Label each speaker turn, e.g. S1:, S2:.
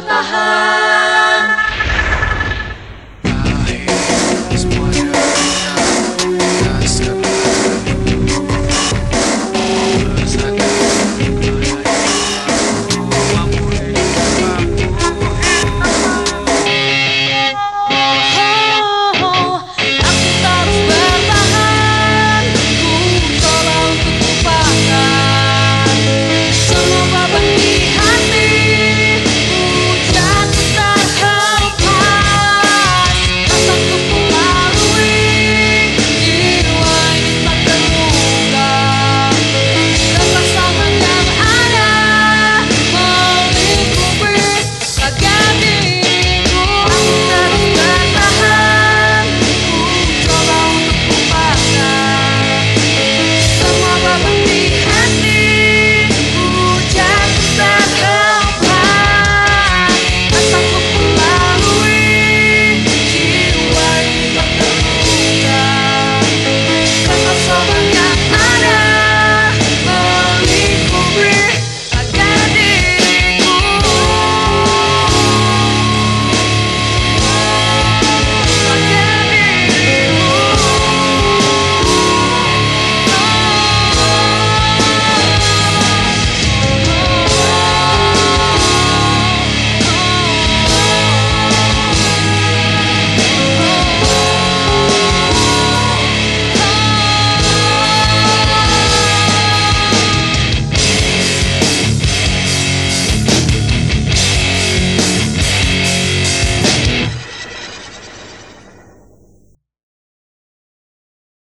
S1: Martahan